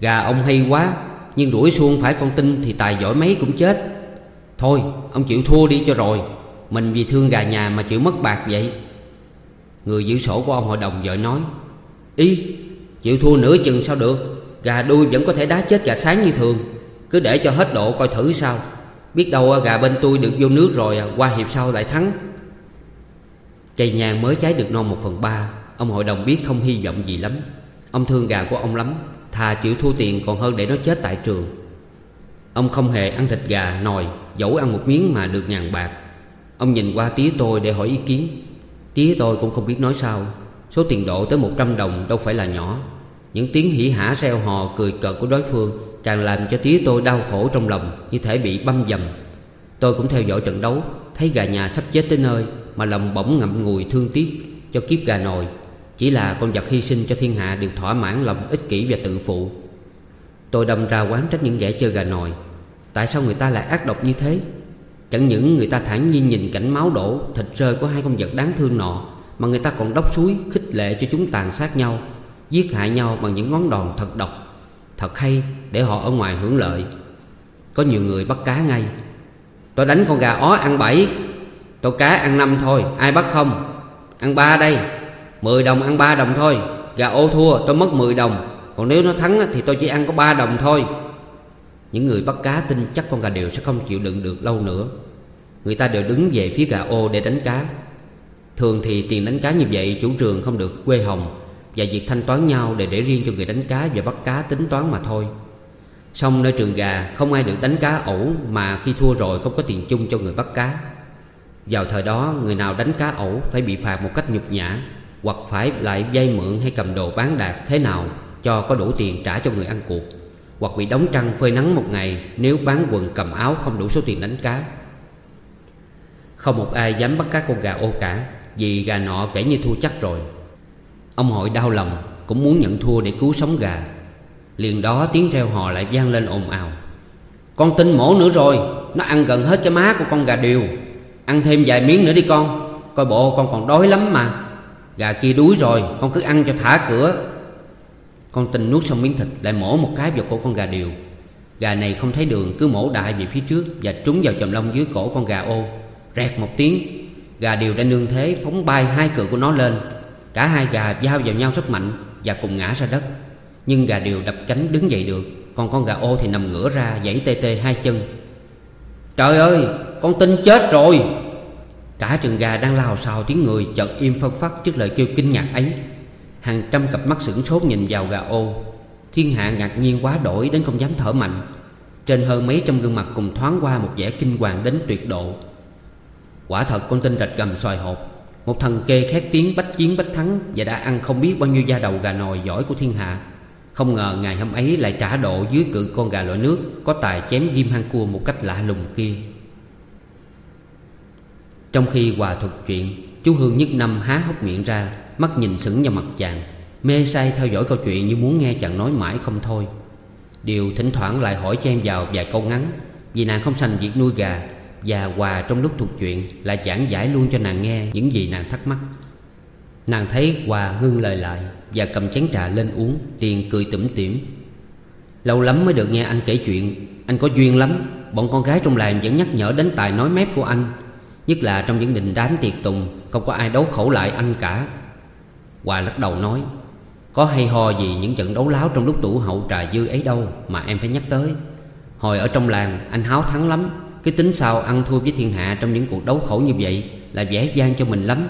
Gà ông hay quá, Nhưng đuổi xuông phải con tinh thì tài giỏi mấy cũng chết. Thôi, ông chịu thua đi cho rồi. Mình vì thương gà nhà mà chịu mất bạc vậy. Người giữ sổ của ông hội đồng vội nói Ý chịu thua nửa chừng sao được? Gà đuôi vẫn có thể đá chết gà sáng như thường. Cứ để cho hết độ coi thử sao. Biết đâu à, gà bên tôi được vô nước rồi à, Qua hiệp sau lại thắng. Chày nhang mới cháy được non một phần ba, Ông hội đồng biết không hy vọng gì lắm. Ông thương gà của ông lắm, Thà chịu thua tiền còn hơn để nó chết tại trường. Ông không hề ăn thịt gà nồi Dẫu ăn một miếng mà được ngàn bạc. Ông nhìn qua tía tôi để hỏi ý kiến. Tía tôi cũng không biết nói sao. Số tiền độ tới 100 đồng đâu phải là nhỏ. Những tiếng hỉ hả reo hò cười cợt của đối phương Càng làm cho tía tôi đau khổ trong lòng Như thể bị băm dầm. Tôi cũng theo dõi trận đấu, Thấy gà nhà sắp chết tới nơi Mà lòng bỗng ngậm ngùi thương tiếc Cho kiếp gà nồi. Chỉ là con vật hy sinh cho thiên hạ Được thỏa mãn lòng ích kỷ và tự phụ. Tôi đâm ra quán trách những kẻ chơi gà nồi. Tại sao người ta lại ác độc như thế? Chẳng những người ta thản nhiên nhìn cảnh máu đổ, Thịt rơi của hai con vật đáng thương nọ, Mà người ta còn đốc suối, khích lệ cho chúng tàn sát nhau, Giết hại nhau bằng những ngón đòn thật độc. Thật hay, để họ ở ngoài hưởng lợi. Có nhiều người bắt cá ngay. Tôi đánh con gà ó ăn bảy. Tôi cá ăn năm thôi, Ai bắt không? Ăn ba đây. Mười đồng ăn ba đồng thôi. Gà ô thua, tôi mất mười đồng. Còn nếu nó thắng thì tôi chỉ ăn có ba đồng thôi. Những người bắt cá tin chắc con gà đều sẽ không chịu đựng được lâu nữa. Người ta đều đứng về phía gà ô để đánh cá. Thường thì tiền đánh cá như vậy, chủ trường không được quê hồng Và việc thanh toán nhau để để riêng cho người đánh cá và bắt cá tính toán mà thôi. Xong nơi trường gà, không ai được đánh cá ẩu Mà khi thua rồi không có tiền chung cho người bắt cá. Vào thời đó, người nào đánh cá ẩu phải bị phạt một cách nhục nhã Hoặc phải lại vay mượn hay cầm đồ bán đạt thế nào Cho có đủ tiền trả cho người ăn cuộc. Hoặc bị đóng trăng phơi nắng một ngày Nếu bán quần cầm áo không đủ số tiền đánh cá. Không một ai dám bắt cá con gà ô cả, Vì gà nọ kể như thua chắc rồi. Ông hội đau lòng, Cũng muốn nhận thua để cứu sống gà. Liền đó tiếng reo hò lại vang lên ồn ào. Con tin mổ nữa rồi, Nó ăn gần hết cái má của con gà điều Ăn thêm vài miếng nữa đi con, Coi bộ con còn đói lắm mà. Gà kia đuối rồi, Con cứ ăn cho thả cửa. Con tinh nuốt xong miếng thịt Lại mổ một cái vào cổ con gà điều Gà này không thấy đường, cứ mổ đại về phía trước Và trúng vào chòm lông dưới cổ con gà ô. Rẹt một tiếng, Gà điều đã nương thế, phóng bay hai cự của nó lên. Cả hai gà giao vào nhau rất mạnh Và cùng ngã ra đất. Nhưng gà điều đập cánh đứng dậy được, Còn con gà ô thì nằm ngửa ra Dãy tê tê hai chân. Trời ơi, con tinh chết rồi! Cả trường gà đang lao xào tiếng người Chợt im phân phát trước lời kêu kinh ngạc ấy. Hàng trăm cặp mắt sửng sốt nhìn vào gà ô. Thiên hạ ngạc nhiên quá đổi đến không dám thở mạnh. Trên hơn mấy trăm gương mặt cùng thoáng qua một vẻ kinh hoàng đến tuyệt độ. Quả thật con tinh rạch gầm xoài hộp Một thằng kê khét tiếng bách chiến bách thắng Và đã ăn không biết bao nhiêu da đầu gà nòi giỏi của thiên hạ. Không ngờ ngày hôm ấy lại trả độ dưới cự con gà loại nước, Có tài chém ghim hang cua một cách lạ lùng kia. Trong khi hòa thuật chuyện, Chú Hương nhất năm há hốc miệng ra. Mắt nhìn sững vào mặt chàng, Mê say theo dõi câu chuyện như muốn nghe chàng nói mãi không thôi. Điều thỉnh thoảng lại hỏi cho em vào vài câu ngắn, Vì nàng không sành việc nuôi gà Và Hòa trong lúc thuộc chuyện Lại giảng giải luôn cho nàng nghe những gì nàng thắc mắc. Nàng thấy Hòa ngưng lời lại Và cầm chén trà lên uống, Liền cười tủm tỉm. Lâu lắm mới được nghe anh kể chuyện, Anh có duyên lắm, Bọn con gái trong làng vẫn nhắc nhở đến tài nói mép của anh, Nhất là trong những đình đám tiệc tùng, Không có ai đấu khẩu lại anh cả. Hòa lắc đầu nói, Có hay ho gì những trận đấu láo Trong lúc tủ hậu trà dư ấy đâu Mà em phải nhắc tới? Hồi ở trong làng, anh háo thắng lắm. Cái tính sao ăn thua với thiên hạ Trong những cuộc đấu khẩu như vậy Là vẻ vang cho mình lắm.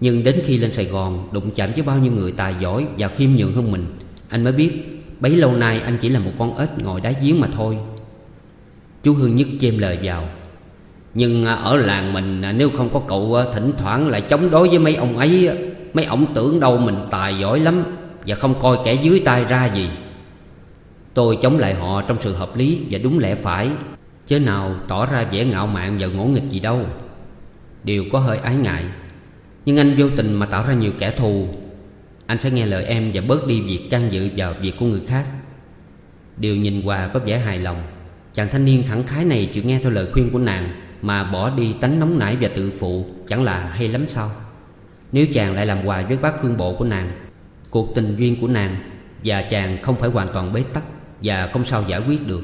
Nhưng đến khi lên Sài Gòn, Đụng chạm với bao nhiêu người tài giỏi Và khiêm nhường hơn mình, Anh mới biết Bấy lâu nay anh chỉ là một con ếch ngồi đá giếng mà thôi. Chú Hương Nhất chêm lời vào, Nhưng à, ở làng mình à, Nếu không có cậu à, thỉnh thoảng lại chống đối với mấy ông ấy Mấy ổng tưởng đâu mình tài giỏi lắm Và không coi kẻ dưới tay ra gì. Tôi chống lại họ trong sự hợp lý và đúng lẽ phải Chứ nào tỏ ra vẻ ngạo mạn và ngỗ nghịch gì đâu. Điều có hơi ái ngại. Nhưng anh vô tình mà tạo ra nhiều kẻ thù. Anh sẽ nghe lời em và bớt đi việc can dự vào việc của người khác. Điều nhìn qua có vẻ hài lòng. Chàng thanh niên khẳng khái này chịu nghe theo lời khuyên của nàng Mà bỏ đi tánh nóng nảy và tự phụ, Chẳng là hay lắm sao? Nếu chàng lại làm quà với bác hương bộ của nàng, Cuộc tình duyên của nàng Và chàng không phải hoàn toàn bế tắc Và không sao giải quyết được.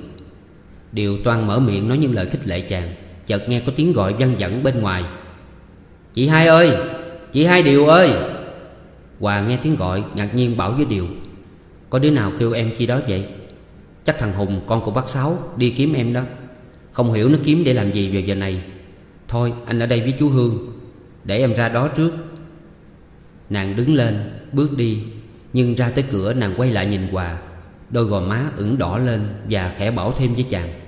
Điều toan mở miệng nói những lời khích lệ chàng, Chợt nghe có tiếng gọi văng vẳng bên ngoài. Chị hai ơi, Chị hai Điều ơi! Hòa nghe tiếng gọi, ngạc nhiên bảo với Điều, Có đứa nào kêu em chi đó vậy? Chắc thằng Hùng, con của bác Sáu, Đi kiếm em đó. Không hiểu nó kiếm để làm gì vào giờ này. Thôi, anh ở đây với chú Hương, Để em ra đó trước. Nàng đứng lên, bước đi. Nhưng ra tới cửa, nàng quay lại nhìn Hòa Đôi gò má ửng đỏ lên Và khẽ bảo thêm với chàng.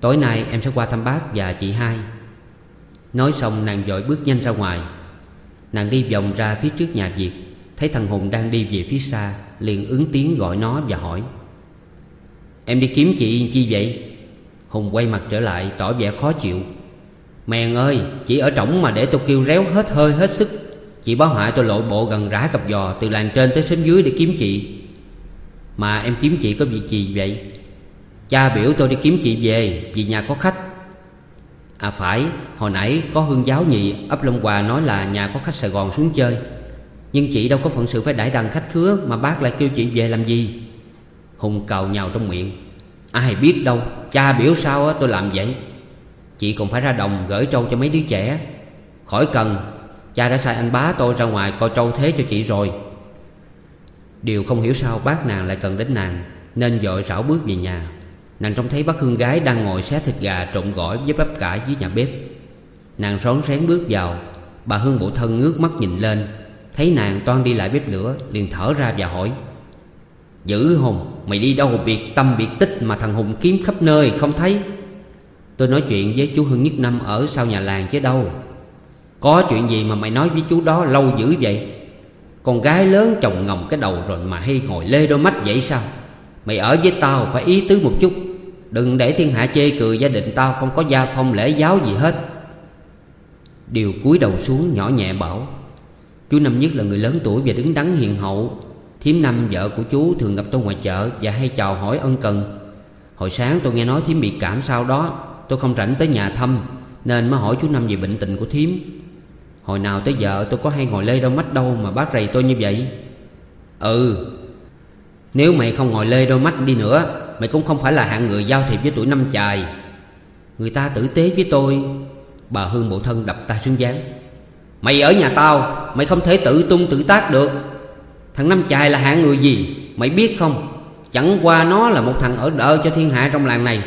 Tối nay em sẽ qua thăm bác và chị hai. Nói xong, nàng dội bước nhanh ra ngoài. Nàng đi vòng ra phía trước nhà Việt. Thấy thằng Hùng đang đi về phía xa, Liền ứng tiếng gọi nó và hỏi. Em đi kiếm chị chi vậy? Hùng quay mặt trở lại, tỏ vẻ khó chịu. Mèn ơi, Chị ở trỏng mà để tôi kêu réo hết, hơi hết sức. Chị báo hại tôi lội bộ gần rã cặp giò Từ làng trên tới xóm dưới để kiếm chị. Mà em kiếm chị có việc gì vậy? Cha biểu tôi đi kiếm chị về Vì nhà có khách. À phải, Hồi nãy có hương giáo nhị ấp Long Hòa nói là nhà có khách Sài Gòn xuống chơi. Nhưng chị đâu có phận sự phải đãi đằng khách khứa Mà bác lại kêu chị về làm gì? Hùng cào nhào trong miệng. Ai biết đâu, Cha biểu sao tôi làm vậy? Chị còn phải ra đồng gửi trâu cho mấy đứa trẻ. Khỏi cần Cha đã sai anh bá tôi ra ngoài coi trâu thế cho chị rồi. Điều không hiểu sao bác nàng lại cần đến nàng, Nên dội rảo bước về nhà. Nàng trông thấy bác Hương gái đang ngồi xé thịt gà trộn gỏi với bắp cải dưới nhà bếp. Nàng rón rén bước vào. Bà Hương bộ thân ngước mắt nhìn lên, Thấy nàng toan đi lại bếp lửa, Liền thở ra và hỏi, Dữ Hùng Mày đi đâu biệt tâm biệt tích Mà thằng Hùng kiếm khắp nơi không thấy? Tôi nói chuyện với chú Hương Nhất Năm Ở sau nhà làng chứ đâu. Có chuyện gì mà mày nói với chú đó lâu dữ vậy? Con gái lớn chồng ngồng cái đầu rồi Mà hay ngồi lê đôi mắt vậy sao? Mày ở với tao phải ý tứ một chút. Đừng để thiên hạ chê cười gia đình tao Không có gia phong lễ giáo gì hết. Điều cúi đầu xuống nhỏ nhẹ bảo, Chú Năm Nhất là người lớn tuổi và đứng đắn hiền hậu. Thiếm Năm, vợ của chú thường gặp tôi ngoài chợ Và hay chào hỏi ân cần. Hồi sáng tôi nghe nói Thiếm bị cảm sau đó, Tôi không rảnh tới nhà thăm, Nên mới hỏi chú Năm về bệnh tình của Thiếm Hồi nào tới giờ tôi có hay ngồi lê đôi mắt đâu Mà bác rầy tôi như vậy? Ừ. Nếu mày không ngồi lê đôi mắt đi nữa, Mày cũng không phải là hạng người giao thiệp với tuổi năm chài. Người ta tử tế với tôi. Bà Hương bộ thân đập ta xuống dáng. Mày ở nhà tao, Mày không thể tự tung tự tác được. Thằng năm chài là hạng người gì? Mày biết không? Chẳng qua nó là một thằng ở đợi cho thiên hạ trong làng này.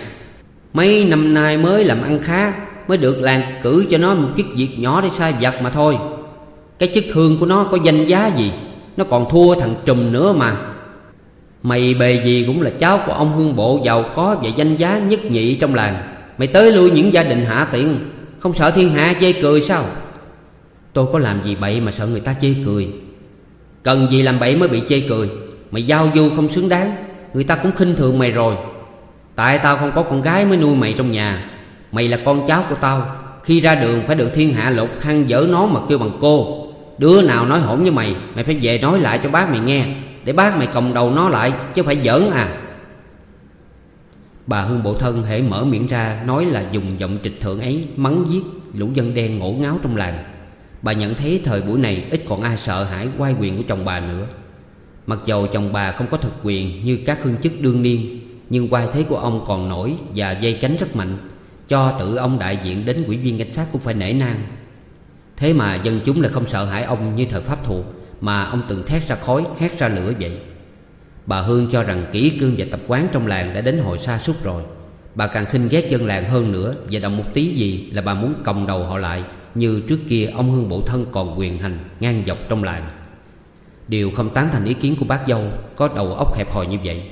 Mấy năm nay mới làm ăn khá Mới được làng cử cho nó một chức việc nhỏ để sai vặt mà thôi. Cái chức hương của nó có danh giá gì? Nó còn thua thằng trùm nữa mà. Mày bề gì cũng là cháu của ông hương bộ giàu có và danh giá nhất nhị trong làng. Mày tới lui những gia đình hạ tiện, Không sợ thiên hạ chê cười sao? Tôi có làm gì bậy mà sợ người ta chê cười? Cần gì làm bậy mới bị chê cười? Mày giao du không xứng đáng, Người ta cũng khinh thường mày rồi. Tại tao không có con gái mới nuôi mày trong nhà. Mày là con cháu của tao. Khi ra đường phải được thiên hạ lột khăn dở nó mà kêu bằng cô. Đứa nào nói hổn với mày Mày phải về nói lại cho bác mày nghe. Để bác mày còng đầu nó lại, Chứ phải giỡn à. Bà Hương Bộ Thân hễ mở miệng ra, Nói là dùng giọng trịch thượng ấy, Mắng giết lũ dân đen ngổ ngáo trong làng. Bà nhận thấy thời buổi này Ít còn ai sợ hãi quay quyền của chồng bà nữa. Mặc dầu chồng bà không có thực quyền Như các hương chức đương niên, Nhưng quay thế của ông còn nổi Và dây cánh rất mạnh. Cho tự ông đại diện đến quỹ viên cảnh sát cũng phải nể nang. Thế mà dân chúng lại không sợ hãi ông như thời pháp thuộc Mà ông từng thét ra khói, hét ra lửa vậy. Bà Hương cho rằng kỹ cương và tập quán trong làng đã đến hồi xa suốt rồi. Bà càng khinh ghét dân làng hơn nữa Và đồng một tí gì là bà muốn còng đầu họ lại, Như trước kia ông Hương Bộ Thân còn quyền hành ngang dọc trong làng. Điều không tán thành ý kiến của bác dâu, Có đầu óc hẹp hòi như vậy.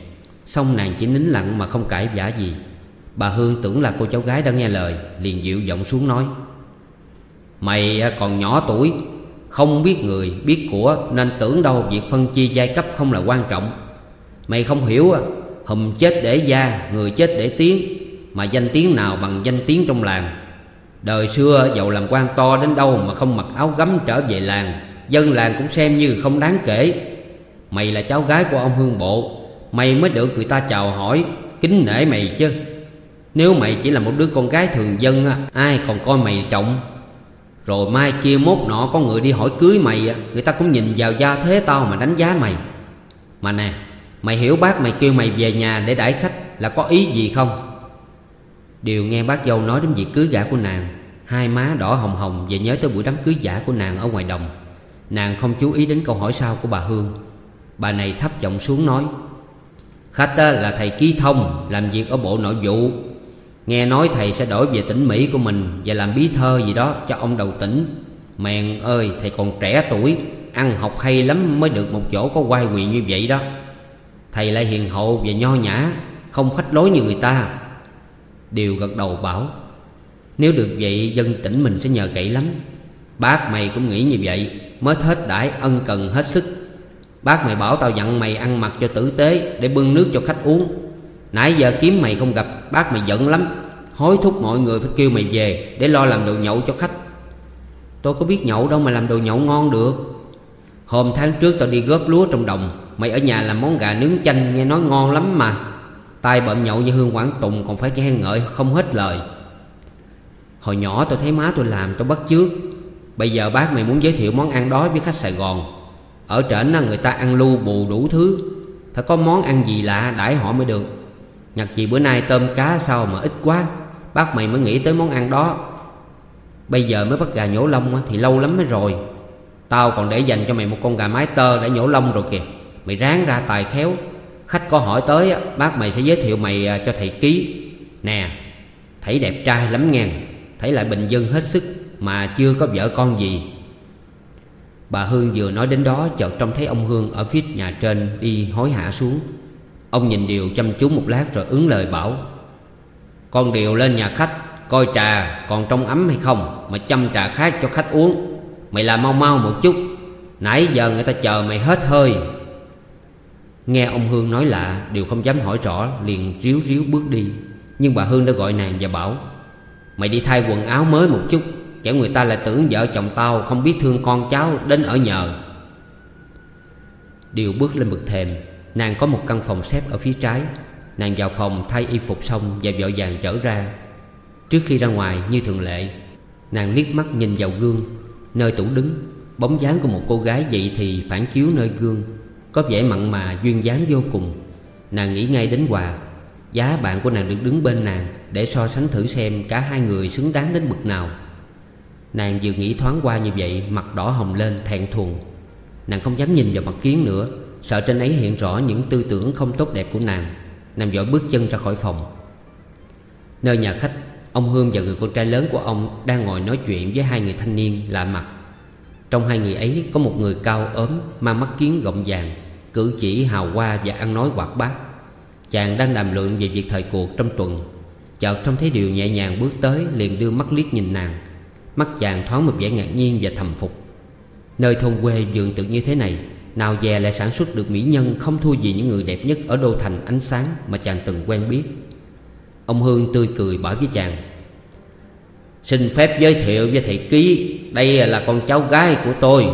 Xong nàng chỉ nín lặng mà không cãi vã gì. Bà Hương tưởng là cô cháu gái đã nghe lời, Liền dịu giọng xuống nói. Mày à, còn nhỏ tuổi, Không biết người, biết của, Nên tưởng đâu việc phân chia giai cấp không là quan trọng. Mày không hiểu à, Hùm chết để gia Người chết để tiếng, Mà danh tiếng nào bằng danh tiếng trong làng. Đời xưa, dầu làm quan to đến đâu Mà không mặc áo gấm trở về làng, Dân làng cũng xem như không đáng kể. Mày là cháu gái của ông Hương Bộ, Mày mới được người ta chào hỏi, Kính nể mày chứ. Nếu mày chỉ là một đứa con gái thường dân Ai còn coi mày trọng? Rồi mai kia mốt nọ có người đi hỏi cưới mày Người ta cũng nhìn vào gia thế tao mà đánh giá mày. Mà nè, Mày hiểu bác mày kêu mày về nhà để đãi khách Là có ý gì không? Điều nghe bác dâu nói đến việc cưới gả của nàng, Hai má đỏ hồng hồng Và nhớ tới buổi đám cưới giả của nàng ở ngoài đồng. Nàng không chú ý đến câu hỏi sau của bà Hương. Bà này thấp giọng xuống nói, Khách là thầy Ký Thông, Làm việc ở bộ nội vụ. Nghe nói thầy sẽ đổi về tỉnh Mỹ của mình Và làm bí thơ gì đó cho ông đầu tỉnh. Mèn ơi, thầy còn trẻ tuổi, Ăn học hay lắm mới được một chỗ có quay quyền như vậy đó. Thầy lại hiền hậu và nho nhã, Không khách lối như người ta. Điều gật đầu bảo, Nếu được vậy, dân tỉnh mình sẽ nhờ cậy lắm. Bác mày cũng nghĩ như vậy, Mới hết đãi ân cần hết sức. Bác mày bảo tao dặn mày ăn mặc cho tử tế Để bưng nước cho khách uống. Nãy giờ kiếm mày không gặp, Bác mày giận lắm. Hối thúc mọi người phải kêu mày về Để lo làm đồ nhậu cho khách. Tôi có biết nhậu đâu mà làm đồ nhậu ngon được. Hôm tháng trước tao đi góp lúa trong đồng, Mày ở nhà làm món gà nướng chanh nghe nói ngon lắm mà. Tay bợm nhậu như Hương Quảng Tùng Còn phải khen ngợi không hết lời. Hồi nhỏ tôi thấy má tôi làm tôi bắt chước. Bây giờ bác mày muốn giới thiệu món ăn đó với khách Sài Gòn. Ở trển người ta ăn lưu bù đủ thứ. Phải có món ăn gì lạ đãi họ mới được. Nhật gì bữa nay tôm cá sao mà ít quá, Bác mày mới nghĩ tới món ăn đó. Bây giờ mới bắt gà nhổ lông thì lâu lắm mới rồi. Tao còn để dành cho mày một con gà mái tơ để nhổ lông rồi kìa. Mày ráng ra tài khéo. Khách có hỏi tới Bác mày sẽ giới thiệu mày à, cho thầy ký. Nè, Thấy đẹp trai lắm nha Thấy lại bình dân hết sức Mà chưa có vợ con gì. Bà Hương vừa nói đến đó, Chợt trông thấy ông Hương ở phía nhà trên Đi hối hả xuống. Ông nhìn Điều chăm chú một lát rồi ứng lời bảo, Con Điều lên nhà khách, Coi trà còn trong ấm hay không Mà chăm trà khác cho khách uống. Mày làm mau mau một chút, Nãy giờ người ta chờ mày hết hơi. Nghe ông Hương nói lạ, điều không dám hỏi rõ, Liền ríu ríu bước đi. Nhưng bà Hương đã gọi nàng và bảo, Mày đi thay quần áo mới một chút Kẻo người ta lại tưởng vợ chồng tao Không biết thương con cháu đến ở nhờ. Điều bước lên bực thềm. Nàng có một căn phòng xếp ở phía trái. Nàng vào phòng, thay y phục xong Và vội vàng trở ra. Trước khi ra ngoài, như thường lệ, Nàng liếc mắt nhìn vào gương, Nơi tủ đứng. Bóng dáng của một cô gái vậy thì phản chiếu nơi gương, Có vẻ mặn mà, duyên dáng vô cùng. Nàng nghĩ ngay đến Hòa Giá bạn của nàng được đứng bên nàng Để so sánh thử xem cả hai người xứng đáng đến bực nào. Nàng vừa nghĩ thoáng qua như vậy, Mặt đỏ hồng lên, thẹn thùng. Nàng không dám nhìn vào mặt kiến nữa. Sợ trên ấy hiện rõ những tư tưởng không tốt đẹp của nàng Nàng vội bước chân ra khỏi phòng. Nơi nhà khách, Ông Hương và người con trai lớn của ông Đang ngồi nói chuyện với hai người thanh niên lạ mặt. Trong hai người ấy có một người cao ốm, Mang mắt kiến gọng vàng, Cử chỉ hào hoa và ăn nói hoạt bát. Chàng đang làm luận về việc thời cuộc trong tuần. Chợt trong thấy điều nhẹ nhàng bước tới, Liền đưa mắt liếc nhìn nàng. Mắt chàng thoáng một vẻ ngạc nhiên và thầm phục. Nơi thôn quê dường tự như thế này nào dè lại sản xuất được mỹ nhân, Không thua gì những người đẹp nhất ở đô thành ánh sáng Mà chàng từng quen biết. Ông Hương tươi cười bảo với chàng, Xin phép giới thiệu với thầy ký, Đây là con cháu gái của tôi.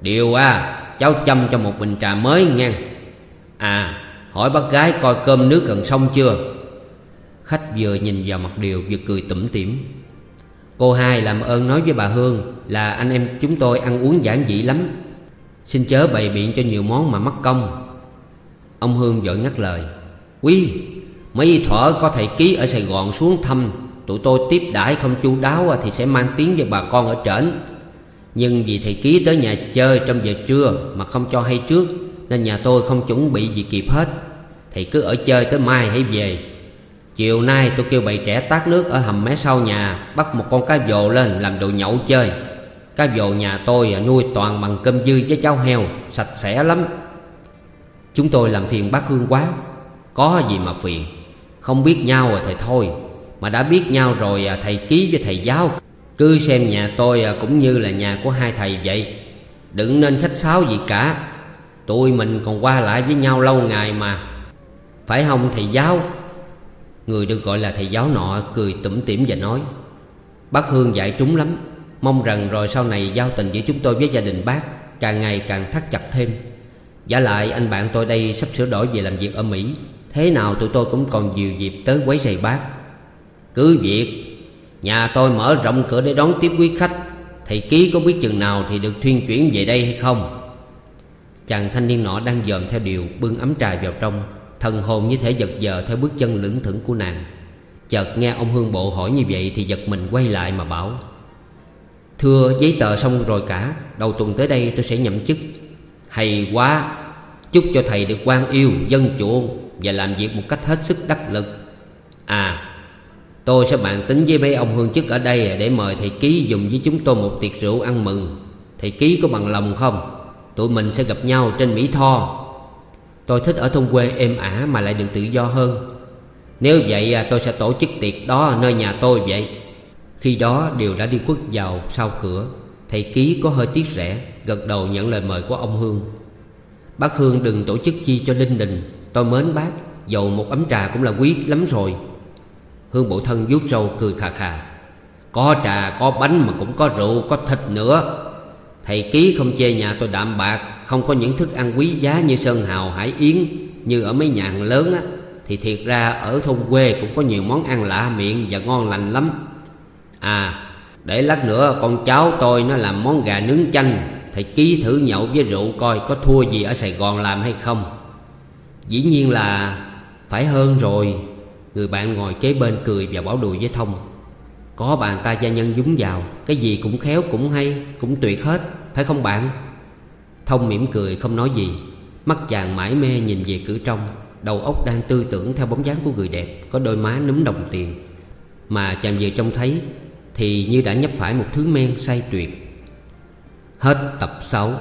Điều à Cháu chăm cho một bình trà mới nha À hỏi bác gái coi cơm nước gần xong chưa? Khách vừa nhìn vào mặt Điều vừa cười tủm tỉm. Cô hai làm ơn nói với bà Hương Là anh em chúng tôi ăn uống giản dị lắm. Xin chớ bày biện cho nhiều món mà mất công. Ông Hương vội ngắt lời. Quý, Mấy thở có thầy ký ở Sài Gòn xuống thăm, Tụi tôi tiếp đãi không chu đáo Thì sẽ mang tiếng với bà con ở trển. Nhưng vì thầy ký tới nhà chơi trong giờ trưa Mà không cho hay trước, Nên nhà tôi không chuẩn bị gì kịp hết. Thầy cứ ở chơi tới mai hãy về. Chiều nay tôi kêu bầy trẻ tát nước ở hầm mé sau nhà, Bắt một con cá vồ lên làm đồ nhậu chơi. Cá vồ nhà tôi à, nuôi toàn bằng cơm dư với cháo heo, Sạch sẽ lắm. Chúng tôi làm phiền bác Hương quá. Có gì mà phiền? Không biết nhau rồi thầy thôi. Mà đã biết nhau rồi à, thầy ký với thầy giáo. Cứ xem nhà tôi cũng như là nhà của hai thầy vậy. Đừng nên khách sáo gì cả. Tụi mình còn qua lại với nhau lâu ngày mà. Phải không thầy giáo? Người được gọi là thầy giáo nọ cười tủm tỉm và nói, Bác Hương dạy trúng lắm. Mong rằng rồi sau này giao tình giữa chúng tôi với gia đình bác Càng ngày càng thắt chặt thêm. Giả lại anh bạn tôi đây sắp sửa đổi về làm việc ở Mỹ, Thế nào tụi tôi cũng còn nhiều dịp tới quấy rầy bác. Cứ việc Nhà tôi mở rộng cửa để đón tiếp quý khách, Thầy ký có biết chừng nào thì được thuyên chuyển về đây hay không? Chàng thanh niên nọ đang dòm theo điều Bưng ấm trà vào trong, Thần hồn như thể giật giờ theo bước chân lững thững của nàng. Chợt nghe ông Hương Bộ hỏi như vậy Thì giật mình quay lại mà bảo Thưa giấy tờ xong rồi cả Đầu tuần tới đây tôi sẽ nhậm chức. Hay quá. Chúc cho thầy được quan yêu, dân chủ Và làm việc một cách hết sức đắc lực. À Tôi sẽ bàn tính với mấy ông hương chức ở đây Để mời thầy ký dùng với chúng tôi một tiệc rượu ăn mừng. Thầy ký có bằng lòng không? Tụi mình sẽ gặp nhau trên Mỹ Tho. Tôi thích ở thôn quê êm ả mà lại được tự do hơn. Nếu vậy à, tôi sẽ tổ chức tiệc đó nơi nhà tôi vậy. Khi đó đều đã đi khuất vào sau cửa. Thầy ký có hơi tiếc rẻ, Gật đầu nhận lời mời của ông Hương. Bác Hương đừng tổ chức chi cho linh đình. Tôi mến bác, Dầu một ấm trà cũng là quý lắm rồi. Hương bộ thân vuốt râu cười khà khà. Có trà, có bánh mà cũng có rượu, có thịt nữa. Thầy ký không chê nhà tôi đạm bạc, Không có những thức ăn quý giá như sơn hào, hải yến, Như ở mấy nhà hàng lớn á. Thì thiệt ra ở thôn quê cũng có nhiều món ăn lạ miệng và ngon lành lắm. À để lát nữa con cháu tôi nó làm món gà nướng chanh, Thầy ký thử nhậu với rượu coi có thua gì ở Sài Gòn làm hay không. Dĩ nhiên là phải hơn rồi. Người bạn ngồi kế bên cười và bảo đùi với Thông. Có bàn tay gia nhân dúng vào, Cái gì cũng khéo cũng hay, Cũng tuyệt hết, Phải không bạn? Thông mỉm cười không nói gì, Mắt chàng mãi mê nhìn về cửa trong. Đầu óc đang tư tưởng theo bóng dáng của người đẹp, Có đôi má núm đồng tiền. Mà chàng vừa trông thấy thì như đã nhấp phải một thứ men say tuyệt. Hết tập 6